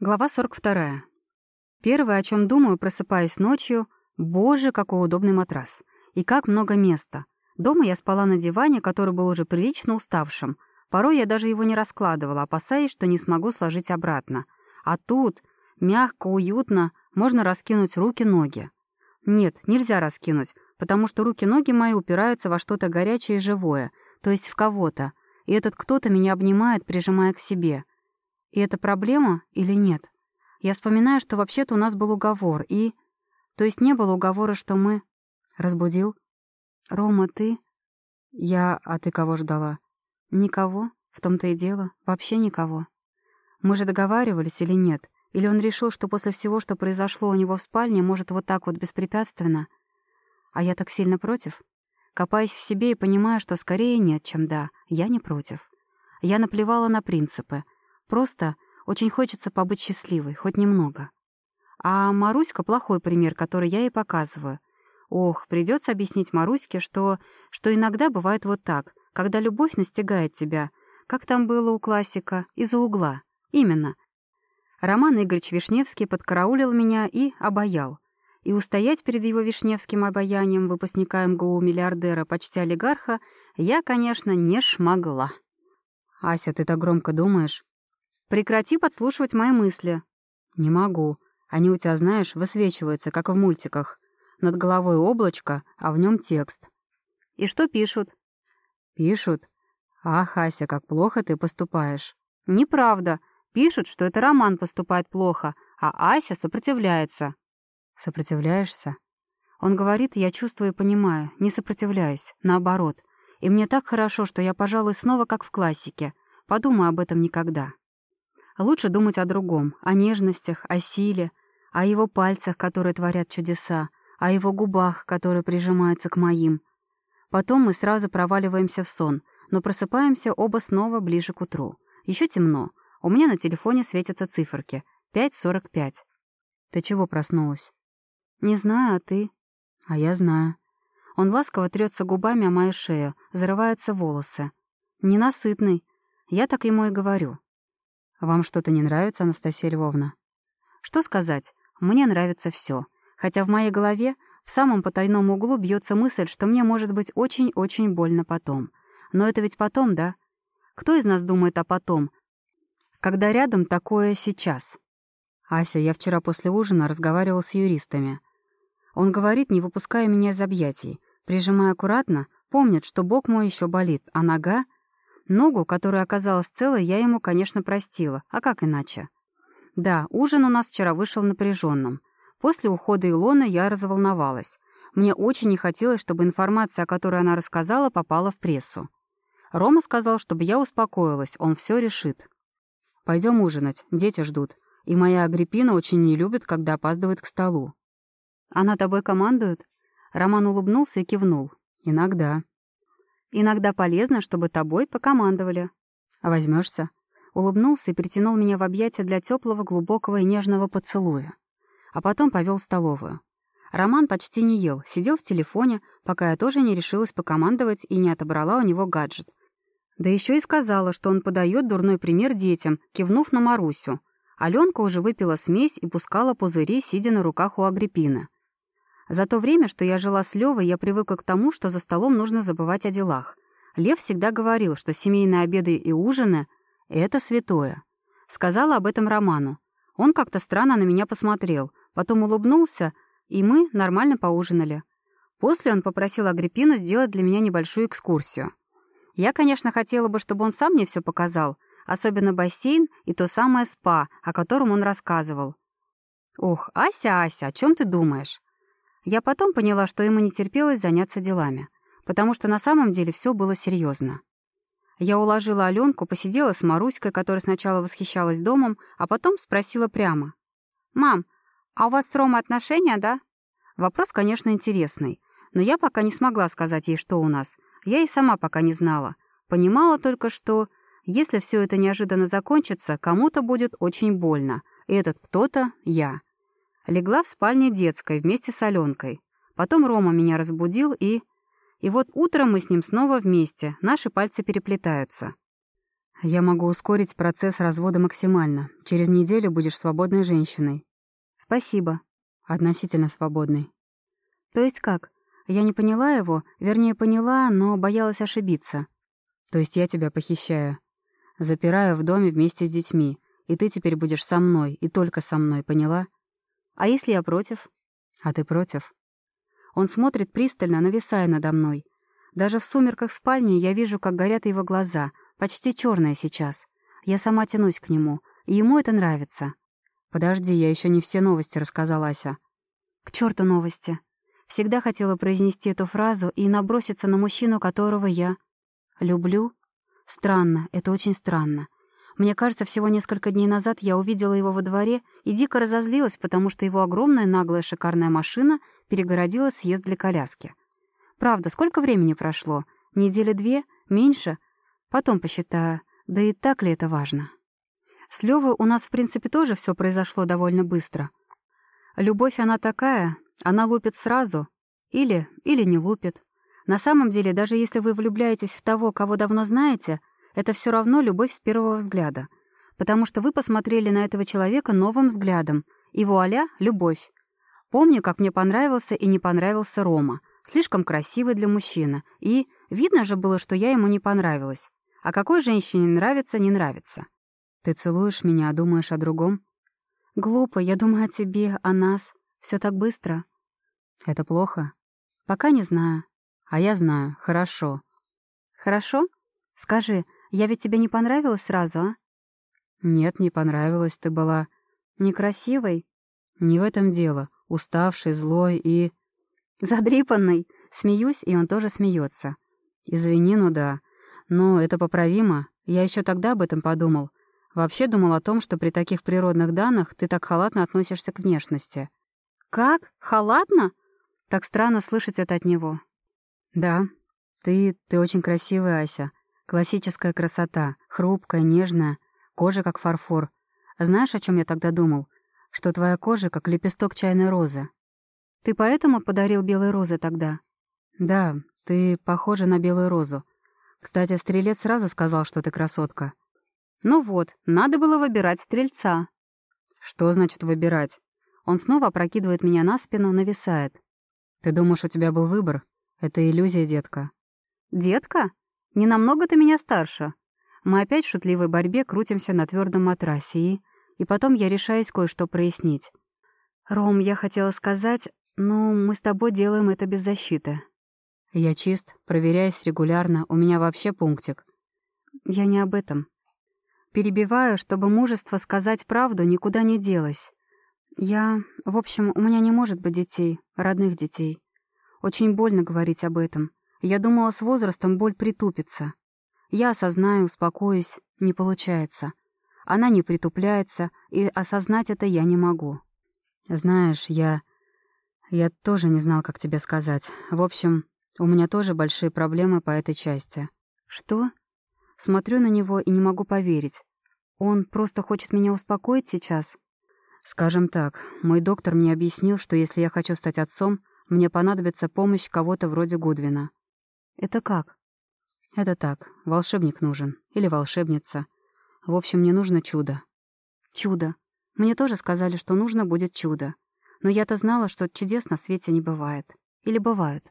Глава 42. Первое, о чем думаю, просыпаясь ночью, боже, какой удобный матрас. И как много места. Дома я спала на диване, который был уже прилично уставшим. Порой я даже его не раскладывала, опасаясь, что не смогу сложить обратно. А тут, мягко, уютно, можно раскинуть руки-ноги. Нет, нельзя раскинуть, потому что руки-ноги мои упираются во что-то горячее и живое, то есть в кого-то. И этот кто-то меня обнимает, прижимая к себе. И это проблема или нет? Я вспоминаю, что вообще-то у нас был уговор, и... То есть не было уговора, что мы... Разбудил? Рома, ты... Я... А ты кого ждала? Никого. В том-то и дело. Вообще никого. Мы же договаривались или нет? Или он решил, что после всего, что произошло у него в спальне, может вот так вот беспрепятственно? А я так сильно против? Копаясь в себе и понимая, что скорее нет, чем да, я не против. Я наплевала на принципы — Просто очень хочется побыть счастливой, хоть немного. А Маруська — плохой пример, который я ей показываю. Ох, придется объяснить Маруське, что, что иногда бывает вот так, когда любовь настигает тебя, как там было у классика, из-за угла. Именно. Роман Игоревич Вишневский подкараулил меня и обаял. И устоять перед его вишневским обаянием выпускника МГУ миллиардера, почти олигарха, я, конечно, не шмогла. «Ася, ты так громко думаешь?» Прекрати подслушивать мои мысли. Не могу. Они у тебя, знаешь, высвечиваются, как в мультиках. Над головой облачко, а в нем текст. И что пишут? Пишут. Ах, Ася, как плохо ты поступаешь. Неправда. Пишут, что это Роман поступает плохо, а Ася сопротивляется. Сопротивляешься? Он говорит, я чувствую и понимаю, не сопротивляюсь, наоборот. И мне так хорошо, что я, пожалуй, снова как в классике. Подумаю об этом никогда. Лучше думать о другом, о нежностях, о силе, о его пальцах, которые творят чудеса, о его губах, которые прижимаются к моим. Потом мы сразу проваливаемся в сон, но просыпаемся оба снова ближе к утру. Еще темно. У меня на телефоне светятся циферки. 5.45. Ты чего проснулась? Не знаю, а ты? А я знаю. Он ласково трется губами о мою шею, зарываются волосы. Ненасытный. Я так ему и говорю. «Вам что-то не нравится, Анастасия Львовна?» «Что сказать? Мне нравится все. Хотя в моей голове в самом потайном углу бьется мысль, что мне может быть очень-очень больно потом. Но это ведь потом, да? Кто из нас думает о потом, когда рядом такое сейчас?» «Ася, я вчера после ужина разговаривал с юристами. Он говорит, не выпуская меня из объятий, прижимая аккуратно, помнит, что бок мой еще болит, а нога — Ногу, которая оказалась целой, я ему, конечно, простила. А как иначе? Да, ужин у нас вчера вышел напряженным. После ухода Илоны я разволновалась. Мне очень не хотелось, чтобы информация, о которой она рассказала, попала в прессу. Рома сказал, чтобы я успокоилась, он все решит. Пойдем ужинать, дети ждут. И моя Агриппина очень не любит, когда опаздывает к столу. Она тобой командует? Роман улыбнулся и кивнул. Иногда. Иногда полезно, чтобы тобой покомандовали. Возьмешься? Улыбнулся и притянул меня в объятия для теплого, глубокого и нежного поцелуя. А потом повел в столовую. Роман почти не ел, сидел в телефоне, пока я тоже не решилась покомандовать и не отобрала у него гаджет. Да еще и сказала, что он подает дурной пример детям, кивнув на Марусю. Аленка уже выпила смесь и пускала пузыри, сидя на руках у Агриппины. За то время, что я жила с Левой, я привыкла к тому, что за столом нужно забывать о делах. Лев всегда говорил, что семейные обеды и ужины — это святое. Сказала об этом Роману. Он как-то странно на меня посмотрел, потом улыбнулся, и мы нормально поужинали. После он попросил Агриппину сделать для меня небольшую экскурсию. Я, конечно, хотела бы, чтобы он сам мне все показал, особенно бассейн и то самое спа, о котором он рассказывал. «Ох, Ася, Ася, о чем ты думаешь?» Я потом поняла, что ему не терпелось заняться делами, потому что на самом деле все было серьезно. Я уложила Аленку, посидела с Маруськой, которая сначала восхищалась домом, а потом спросила прямо. «Мам, а у вас с Ромой отношения, да?» Вопрос, конечно, интересный, но я пока не смогла сказать ей, что у нас. Я и сама пока не знала. Понимала только, что если все это неожиданно закончится, кому-то будет очень больно, и этот кто-то — я. Легла в спальне детской вместе с Аленкой. Потом Рома меня разбудил и... И вот утром мы с ним снова вместе, наши пальцы переплетаются. Я могу ускорить процесс развода максимально. Через неделю будешь свободной женщиной. Спасибо. Относительно свободной. То есть как? Я не поняла его, вернее, поняла, но боялась ошибиться. То есть я тебя похищаю. Запираю в доме вместе с детьми, и ты теперь будешь со мной, и только со мной, поняла? А если я против? А ты против? Он смотрит пристально, нависая надо мной. Даже в сумерках спальни я вижу, как горят его глаза, почти черные сейчас. Я сама тянусь к нему, и ему это нравится. «Подожди, я еще не все новости рассказала, Ася». «К черту новости. Всегда хотела произнести эту фразу и наброситься на мужчину, которого я люблю. Странно, это очень странно. Мне кажется, всего несколько дней назад я увидела его во дворе и дико разозлилась, потому что его огромная наглая шикарная машина перегородила съезд для коляски. Правда, сколько времени прошло? Недели две? Меньше? Потом посчитаю. Да и так ли это важно? С Лёвой у нас, в принципе, тоже все произошло довольно быстро. Любовь она такая, она лупит сразу или, или не лупит. На самом деле, даже если вы влюбляетесь в того, кого давно знаете, это все равно любовь с первого взгляда. Потому что вы посмотрели на этого человека новым взглядом, и вуаля — любовь. Помню, как мне понравился и не понравился Рома. Слишком красивый для мужчины. И видно же было, что я ему не понравилась. А какой женщине нравится, не нравится. Ты целуешь меня, а думаешь о другом? Глупо, я думаю о тебе, о нас. Все так быстро. Это плохо? Пока не знаю. А я знаю. Хорошо. Хорошо? Скажи, я ведь тебе не понравилась сразу, а? Нет, не понравилась. Ты была некрасивой. Не в этом дело. Уставший, злой и... Задрипанный. Смеюсь, и он тоже смеется. Извини, ну да. Но это поправимо. Я еще тогда об этом подумал. Вообще думал о том, что при таких природных данных ты так халатно относишься к внешности. «Как? Халатно?» Так странно слышать это от него. «Да. Ты... ты очень красивая, Ася. Классическая красота. Хрупкая, нежная. Кожа как фарфор. Знаешь, о чем я тогда думал? Что твоя кожа как лепесток чайной розы. Ты поэтому подарил белые розы тогда? Да, ты похожа на белую розу. Кстати, стрелец сразу сказал, что ты красотка. Ну вот, надо было выбирать стрельца. Что значит выбирать? Он снова опрокидывает меня на спину, нависает. «Ты думаешь, у тебя был выбор? Это иллюзия, детка». «Детка? Не намного ты меня старше». Мы опять в шутливой борьбе крутимся на твердом матрасе, и... И потом я решаюсь кое-что прояснить. «Ром, я хотела сказать, ну, мы с тобой делаем это без защиты». «Я чист, проверяюсь регулярно, у меня вообще пунктик». «Я не об этом». Перебиваю, чтобы мужество сказать правду никуда не делось. Я... В общем, у меня не может быть детей, родных детей. Очень больно говорить об этом. Я думала, с возрастом боль притупится. Я осознаю, успокоюсь. Не получается. Она не притупляется, и осознать это я не могу. Знаешь, я... Я тоже не знал, как тебе сказать. В общем, у меня тоже большие проблемы по этой части. Что? Смотрю на него и не могу поверить. Он просто хочет меня успокоить сейчас? Скажем так, мой доктор мне объяснил, что если я хочу стать отцом, мне понадобится помощь кого-то вроде Гудвина. Это как? Это так, волшебник нужен. Или волшебница. В общем, мне нужно чудо. Чудо. Мне тоже сказали, что нужно будет чудо. Но я-то знала, что чудес на свете не бывает. Или бывают.